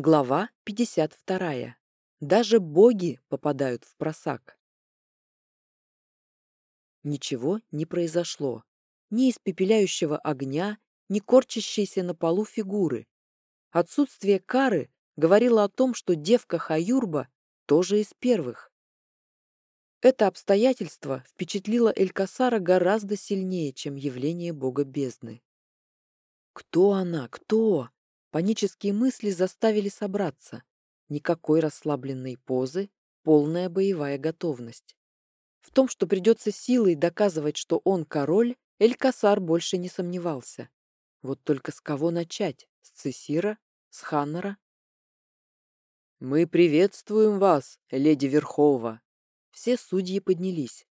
Глава 52. Даже боги попадают в просак. Ничего не произошло. Ни испепеляющего огня, ни корчащейся на полу фигуры. Отсутствие кары говорило о том, что девка Хаюрба тоже из первых. Это обстоятельство впечатлило Элькасара гораздо сильнее, чем явление бога бездны. Кто она? Кто? Панические мысли заставили собраться. Никакой расслабленной позы, полная боевая готовность. В том, что придется силой доказывать, что он король, Элькасар больше не сомневался. Вот только с кого начать? С Цесира? С Ханнера? «Мы приветствуем вас, леди Верхова!» Все судьи поднялись.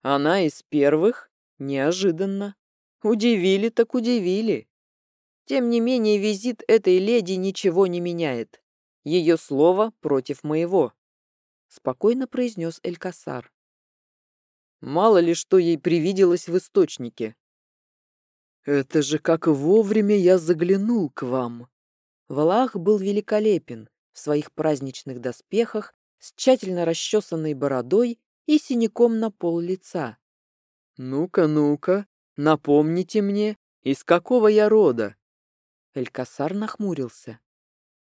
«Она из первых? Неожиданно. Удивили так удивили!» Тем не менее, визит этой леди ничего не меняет. Ее слово против моего», — спокойно произнес Элькасар. «Мало ли что ей привиделось в источнике». «Это же как вовремя я заглянул к вам!» Валах был великолепен в своих праздничных доспехах с тщательно расчесанной бородой и синяком на пол лица. «Ну-ка, ну-ка, напомните мне, из какого я рода?» Элькасар нахмурился.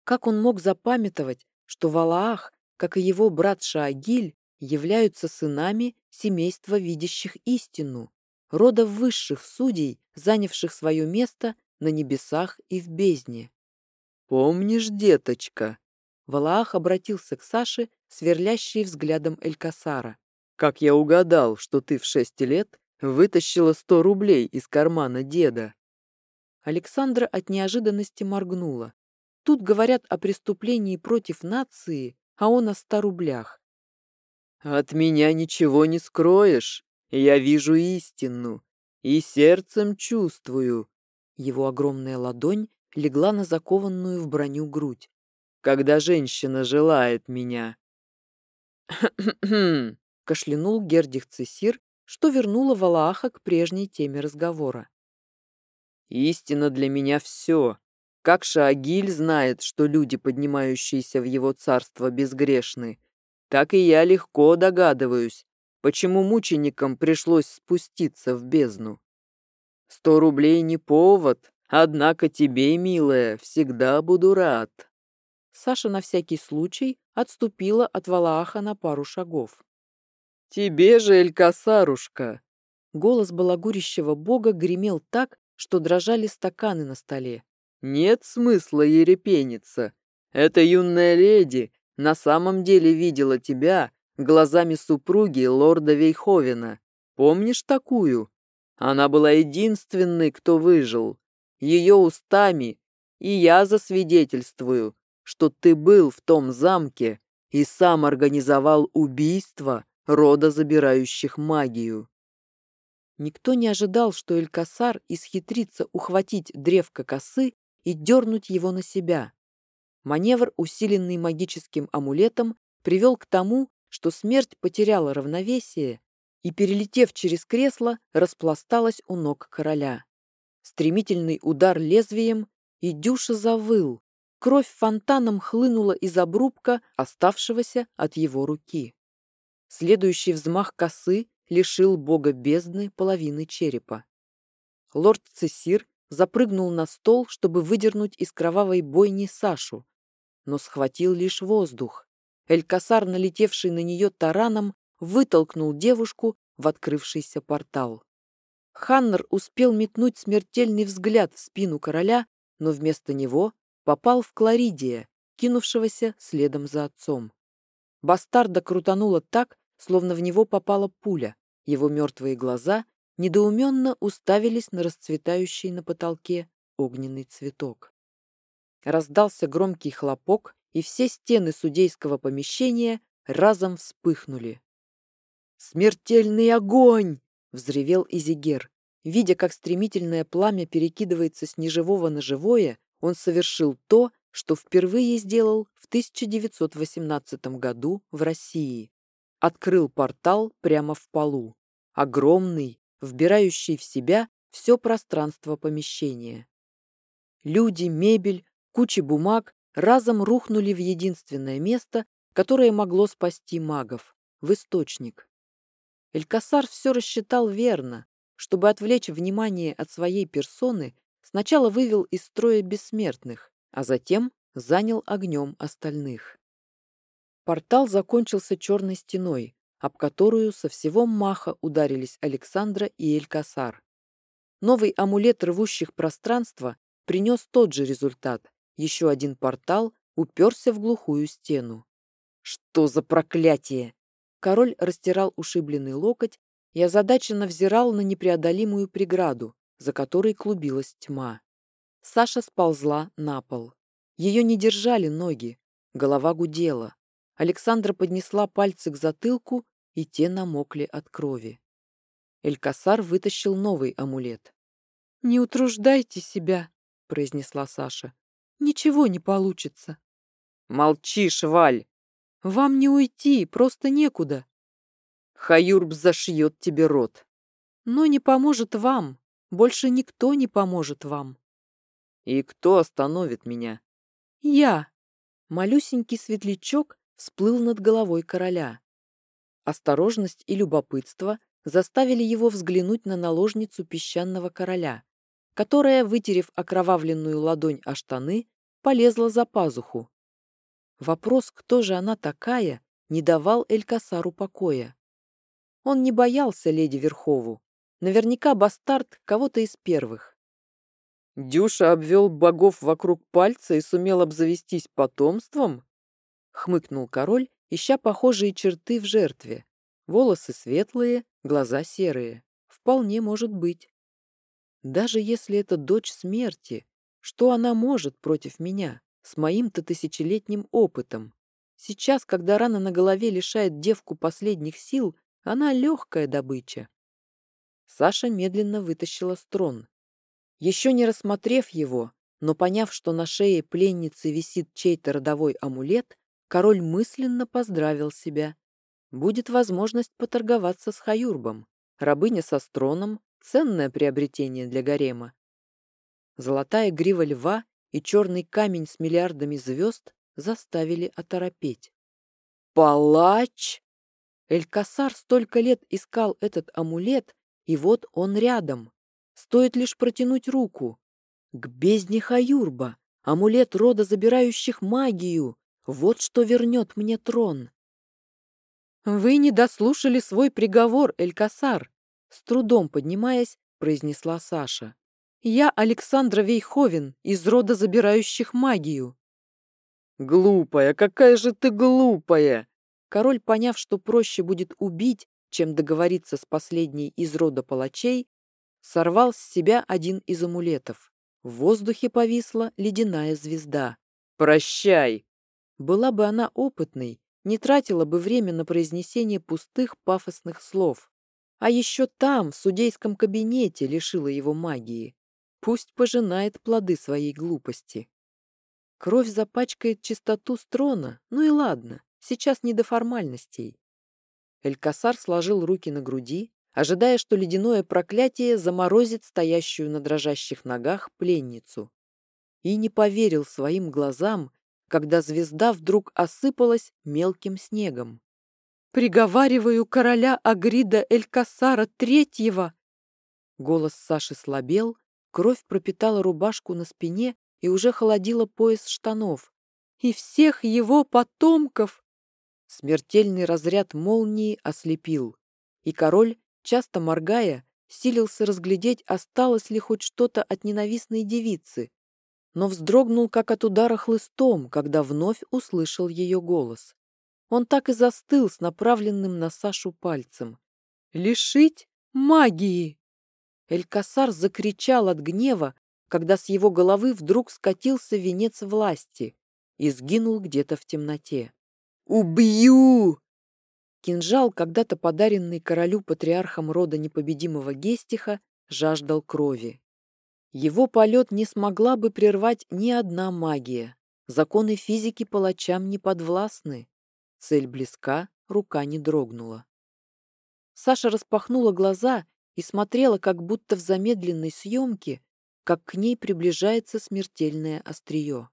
Как он мог запамятовать, что Валаах, как и его брат Шаагиль, являются сынами семейства видящих истину, рода высших судей, занявших свое место на небесах и в бездне. «Помнишь, деточка?» Валаах обратился к Саше, сверлящей взглядом Элькасара. «Как я угадал, что ты в шесть лет вытащила сто рублей из кармана деда?» Александра от неожиданности моргнула. Тут говорят о преступлении против нации, а он о ста рублях. «От меня ничего не скроешь. Я вижу истину и сердцем чувствую». Его огромная ладонь легла на закованную в броню грудь. «Когда женщина желает меня». кашлянул Гердих Цесир, что вернуло Валааха к прежней теме разговора. Истина для меня все. Как Шаагиль знает, что люди, поднимающиеся в его царство, безгрешны, так и я легко догадываюсь, почему мученикам пришлось спуститься в бездну. Сто рублей не повод, однако тебе, милая, всегда буду рад. Саша на всякий случай отступила от Валааха на пару шагов. «Тебе же, Элькасарушка!» Голос балагурящего бога гремел так, что дрожали стаканы на столе. «Нет смысла ерепениться. Эта юная леди на самом деле видела тебя глазами супруги лорда Вейховена. Помнишь такую? Она была единственной, кто выжил. Ее устами, и я засвидетельствую, что ты был в том замке и сам организовал убийство рода забирающих магию. Никто не ожидал, что Элькасар исхитрится ухватить древко косы и дернуть его на себя. Маневр, усиленный магическим амулетом, привел к тому, что смерть потеряла равновесие и, перелетев через кресло, распласталась у ног короля. Стремительный удар лезвием, и Дюша завыл. Кровь фонтаном хлынула из обрубка, оставшегося от его руки. Следующий взмах косы лишил бога бездны половины черепа. Лорд Цесир запрыгнул на стол, чтобы выдернуть из кровавой бойни Сашу, но схватил лишь воздух. Элькасар, налетевший на нее тараном, вытолкнул девушку в открывшийся портал. Ханнер успел метнуть смертельный взгляд в спину короля, но вместо него попал в Кларидия, кинувшегося следом за отцом. Бастарда крутануло так, словно в него попала пуля. Его мертвые глаза недоуменно уставились на расцветающий на потолке огненный цветок. Раздался громкий хлопок, и все стены судейского помещения разом вспыхнули. «Смертельный огонь!» — взревел Изигер. Видя, как стремительное пламя перекидывается с неживого на живое, он совершил то, что впервые сделал в 1918 году в России открыл портал прямо в полу. Огромный, вбирающий в себя все пространство помещения. Люди, мебель, кучи бумаг разом рухнули в единственное место, которое могло спасти магов — в источник. Элькасар все рассчитал верно. Чтобы отвлечь внимание от своей персоны, сначала вывел из строя бессмертных, а затем занял огнем остальных. Портал закончился черной стеной, об которую со всего маха ударились Александра и Элькасар. Новый амулет рвущих пространства принес тот же результат. Еще один портал уперся в глухую стену. «Что за проклятие!» Король растирал ушибленный локоть и озадаченно взирал на непреодолимую преграду, за которой клубилась тьма. Саша сползла на пол. Ее не держали ноги, голова гудела. Александра поднесла пальцы к затылку, и те намокли от крови. Элькасар вытащил новый амулет. «Не утруждайте себя», — произнесла Саша. «Ничего не получится». «Молчи, Шваль!» «Вам не уйти, просто некуда. Хаюрб зашьет тебе рот. Но не поможет вам. Больше никто не поможет вам. И кто остановит меня? Я. Малюсенький светлячок всплыл над головой короля. Осторожность и любопытство заставили его взглянуть на наложницу песчаного короля, которая, вытерев окровавленную ладонь о штаны, полезла за пазуху. Вопрос, кто же она такая, не давал Элькасару покоя. Он не боялся леди Верхову. Наверняка бастард кого-то из первых. «Дюша обвел богов вокруг пальца и сумел обзавестись потомством?» Хмыкнул король, ища похожие черты в жертве. Волосы светлые, глаза серые. Вполне может быть. Даже если это дочь смерти, что она может против меня, с моим-то тысячелетним опытом? Сейчас, когда рана на голове лишает девку последних сил, она легкая добыча. Саша медленно вытащила строн. Еще не рассмотрев его, но поняв, что на шее пленницы висит чей-то родовой амулет, король мысленно поздравил себя. Будет возможность поторговаться с Хаюрбом. Рабыня со строном — ценное приобретение для гарема. Золотая грива льва и черный камень с миллиардами звезд заставили оторопеть. «Палач!» Элькасар столько лет искал этот амулет, и вот он рядом. Стоит лишь протянуть руку. К бездне Хаюрба, амулет рода забирающих магию. Вот что вернет мне трон. «Вы не дослушали свой приговор, Элькасар!» С трудом поднимаясь, произнесла Саша. «Я Александра Вейховен из рода забирающих магию». «Глупая, какая же ты глупая!» Король, поняв, что проще будет убить, чем договориться с последней из рода палачей, сорвал с себя один из амулетов. В воздухе повисла ледяная звезда. «Прощай!» Была бы она опытной, не тратила бы время на произнесение пустых пафосных слов. А еще там, в судейском кабинете, лишила его магии. Пусть пожинает плоды своей глупости. Кровь запачкает чистоту строна, ну и ладно. Сейчас не до формальностей. Элькасар сложил руки на груди, ожидая, что ледяное проклятие заморозит стоящую на дрожащих ногах пленницу. И не поверил своим глазам, когда звезда вдруг осыпалась мелким снегом. «Приговариваю короля Агрида Элькасара Третьего!» Голос Саши слабел, кровь пропитала рубашку на спине и уже холодила пояс штанов. «И всех его потомков!» Смертельный разряд молнии ослепил, и король, часто моргая, силился разглядеть, осталось ли хоть что-то от ненавистной девицы, но вздрогнул, как от удара хлыстом, когда вновь услышал ее голос. Он так и застыл с направленным на Сашу пальцем. «Лишить магии!» Элькасар закричал от гнева, когда с его головы вдруг скатился венец власти и сгинул где-то в темноте. «Убью!» Кинжал, когда-то подаренный королю патриархом рода непобедимого Гестиха, жаждал крови. Его полет не смогла бы прервать ни одна магия. Законы физики палачам не подвластны. Цель близка, рука не дрогнула. Саша распахнула глаза и смотрела, как будто в замедленной съемке, как к ней приближается смертельное острие.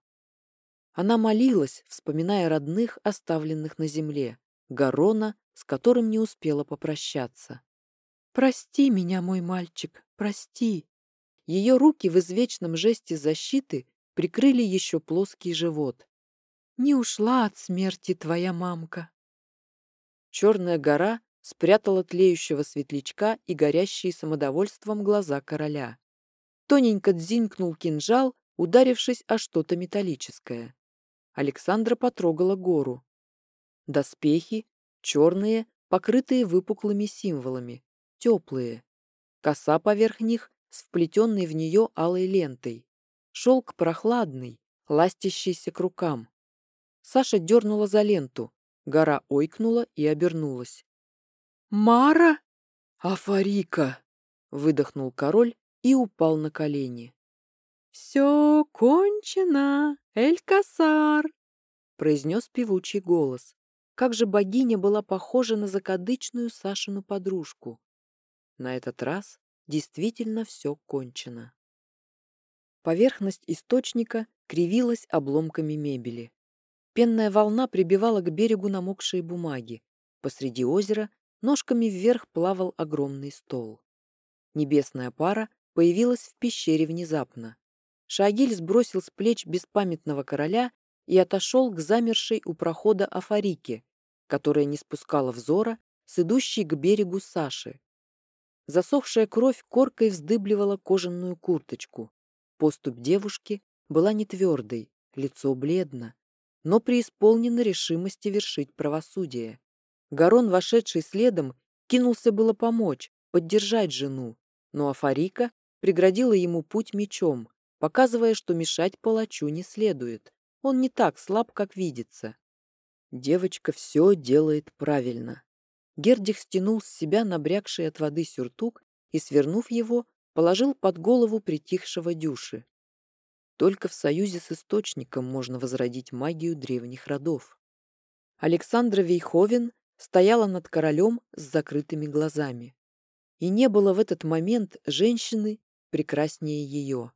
Она молилась, вспоминая родных, оставленных на земле, Гарона, с которым не успела попрощаться. «Прости меня, мой мальчик, прости!» Ее руки в извечном жесте защиты прикрыли еще плоский живот. «Не ушла от смерти твоя мамка!» Черная гора спрятала тлеющего светлячка и горящие самодовольством глаза короля. Тоненько дзинкнул кинжал, ударившись о что-то металлическое. Александра потрогала гору. Доспехи, черные, покрытые выпуклыми символами, теплые. Коса поверх них с вплетенной в нее алой лентой. Шелк прохладный, ластящийся к рукам. Саша дернула за ленту. Гора ойкнула и обернулась. «Мара?» «Афарика!» — выдохнул король и упал на колени. «Все кончено, Эль-Касар!» — произнес певучий голос. Как же богиня была похожа на закадычную Сашину подружку. На этот раз действительно все кончено. Поверхность источника кривилась обломками мебели. Пенная волна прибивала к берегу намокшие бумаги. Посреди озера ножками вверх плавал огромный стол. Небесная пара появилась в пещере внезапно. Шагиль сбросил с плеч беспамятного короля и отошел к замершей у прохода Афарике, которая не спускала взора с идущей к берегу Саши. Засохшая кровь коркой вздыбливала кожаную курточку. Поступь девушки была не твердой, лицо бледно, но преисполнена решимости вершить правосудие. Гарон, вошедший следом, кинулся было помочь, поддержать жену, но Афарика преградила ему путь мечом, показывая, что мешать палачу не следует. Он не так слаб, как видится. Девочка все делает правильно. Гердих стянул с себя набрякший от воды сюртук и, свернув его, положил под голову притихшего дюши. Только в союзе с источником можно возродить магию древних родов. Александра Вейховен стояла над королем с закрытыми глазами. И не было в этот момент женщины прекраснее ее.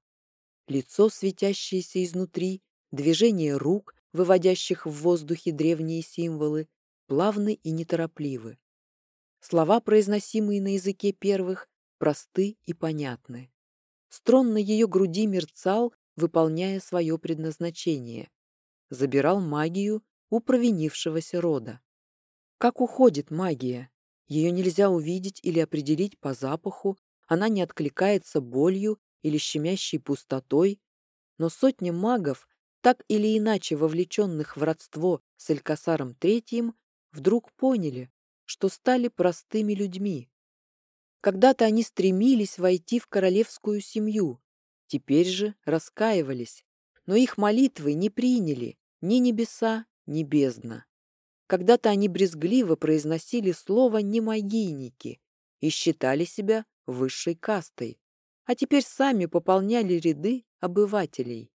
Лицо, светящееся изнутри, движение рук, выводящих в воздухе древние символы, плавны и неторопливы. Слова, произносимые на языке первых, просты и понятны. Строн на ее груди мерцал, выполняя свое предназначение. Забирал магию у провинившегося рода. Как уходит магия? Ее нельзя увидеть или определить по запаху, она не откликается болью или щемящей пустотой, но сотни магов, так или иначе вовлеченных в родство с Элькасаром Третьим, вдруг поняли, что стали простыми людьми. Когда-то они стремились войти в королевскую семью, теперь же раскаивались, но их молитвы не приняли ни небеса, ни бездна. Когда-то они брезгливо произносили слово «немагийники» и считали себя высшей кастой, а теперь сами пополняли ряды обывателей.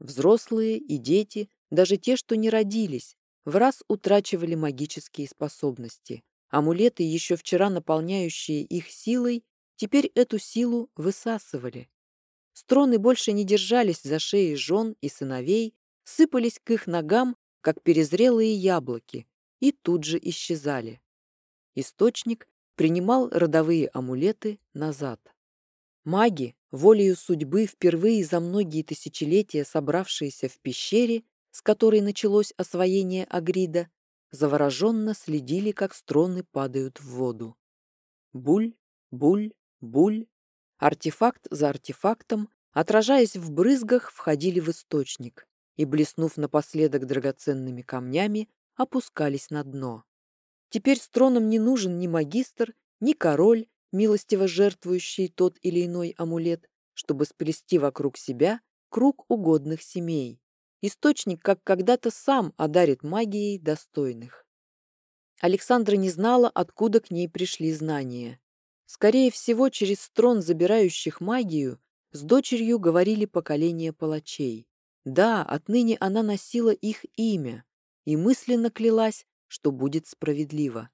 Взрослые и дети, даже те, что не родились, в раз утрачивали магические способности. Амулеты, еще вчера наполняющие их силой, теперь эту силу высасывали. Строны больше не держались за шеи жен и сыновей, сыпались к их ногам как перезрелые яблоки, и тут же исчезали. Источник принимал родовые амулеты назад. Маги, волею судьбы, впервые за многие тысячелетия собравшиеся в пещере, с которой началось освоение Агрида, завороженно следили, как строны падают в воду. Буль, буль, буль. Артефакт за артефактом, отражаясь в брызгах, входили в источник и, блеснув напоследок драгоценными камнями, опускались на дно. Теперь с троном не нужен ни магистр, ни король, милостиво жертвующий тот или иной амулет, чтобы сплести вокруг себя круг угодных семей. Источник, как когда-то сам одарит магией достойных. Александра не знала, откуда к ней пришли знания. Скорее всего, через строн забирающих магию с дочерью говорили поколения палачей. Да, отныне она носила их имя и мысленно клялась, что будет справедливо.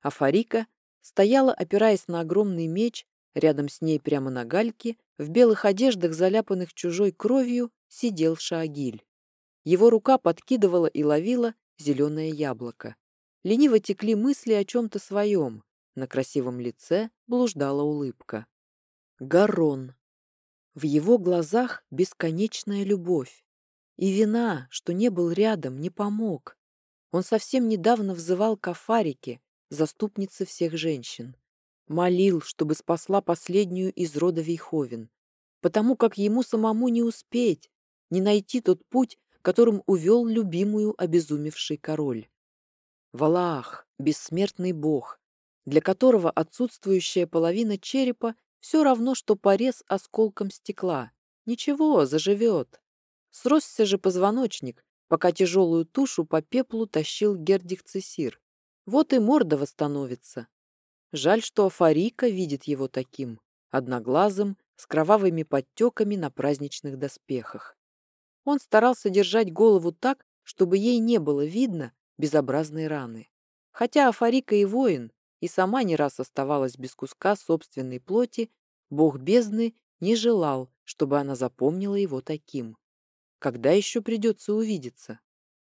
А Фарика стояла, опираясь на огромный меч, рядом с ней прямо на гальке, в белых одеждах, заляпанных чужой кровью, сидел Шаагиль. Его рука подкидывала и ловила зеленое яблоко. Лениво текли мысли о чем-то своем. На красивом лице блуждала улыбка. Гарон. В его глазах бесконечная любовь. И вина, что не был рядом, не помог. Он совсем недавно взывал к Афарике, заступнице всех женщин. Молил, чтобы спасла последнюю из рода Вейховен, потому как ему самому не успеть, не найти тот путь, которым увел любимую обезумевший король. Валаах, бессмертный бог, для которого отсутствующая половина черепа все равно, что порез осколком стекла. Ничего, заживет. Сросся же позвоночник, пока тяжелую тушу по пеплу тащил гердих Цесир. Вот и морда восстановится. Жаль, что Афарика видит его таким, одноглазым, с кровавыми подтеками на праздничных доспехах. Он старался держать голову так, чтобы ей не было видно безобразной раны. Хотя Афарика и воин, и сама не раз оставалась без куска собственной плоти, бог бездны не желал, чтобы она запомнила его таким. Когда еще придется увидеться?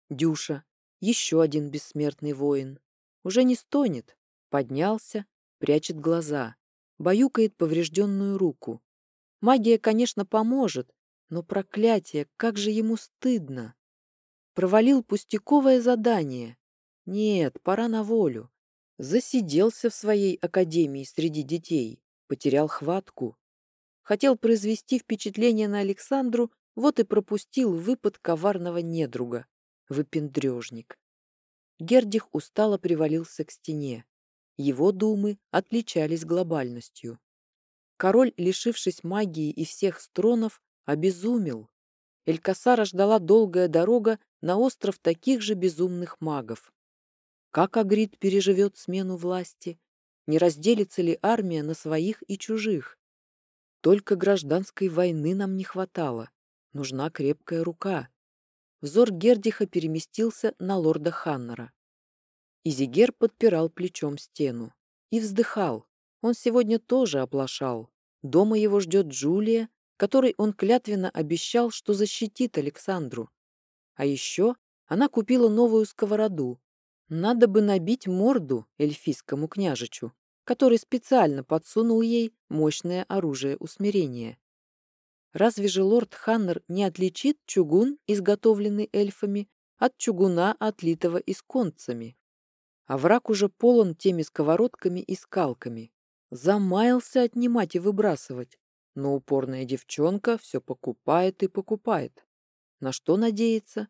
Дюша, еще один бессмертный воин. Уже не стонет, поднялся, прячет глаза, баюкает поврежденную руку. Магия, конечно, поможет, но проклятие, как же ему стыдно. Провалил пустяковое задание. Нет, пора на волю. Засиделся в своей академии среди детей, потерял хватку. Хотел произвести впечатление на Александру, вот и пропустил выпад коварного недруга. Выпендрежник. Гердих устало привалился к стене. Его думы отличались глобальностью. Король, лишившись магии и всех стронов, обезумел. Элькасара ждала долгая дорога на остров таких же безумных магов. Как Агрид переживет смену власти? Не разделится ли армия на своих и чужих? Только гражданской войны нам не хватало. Нужна крепкая рука. Взор Гердиха переместился на лорда Ханнера. Изигер подпирал плечом стену. И вздыхал. Он сегодня тоже оплошал. Дома его ждет Джулия, которой он клятвенно обещал, что защитит Александру. А еще она купила новую сковороду. Надо бы набить морду эльфийскому княжичу, который специально подсунул ей мощное оружие усмирения. Разве же лорд Ханнер не отличит чугун, изготовленный эльфами, от чугуна, отлитого исконцами? А враг уже полон теми сковородками и скалками. Замаялся отнимать и выбрасывать, но упорная девчонка все покупает и покупает. На что надеяться?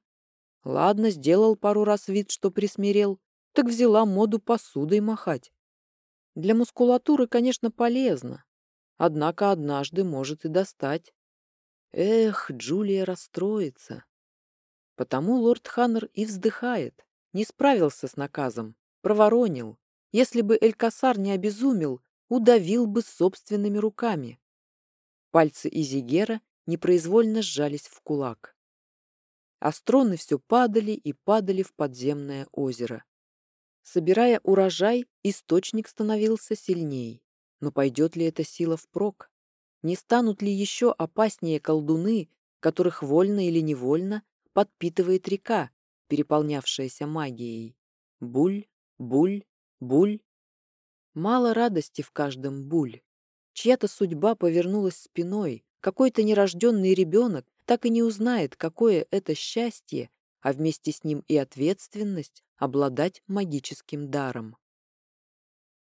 Ладно, сделал пару раз вид, что присмирел, так взяла моду посудой махать. Для мускулатуры, конечно, полезно, однако однажды может и достать. Эх, Джулия расстроится. Потому лорд Ханнер и вздыхает. Не справился с наказом, проворонил. Если бы Элькасар не обезумел, удавил бы собственными руками. Пальцы Изигера непроизвольно сжались в кулак. А струны все падали и падали в подземное озеро. Собирая урожай, источник становился сильней. Но пойдет ли эта сила впрок? Не станут ли еще опаснее колдуны, которых вольно или невольно подпитывает река, переполнявшаяся магией? Буль, буль, буль. Мало радости в каждом буль. Чья-то судьба повернулась спиной, какой-то нерожденный ребенок так и не узнает, какое это счастье, а вместе с ним и ответственность обладать магическим даром.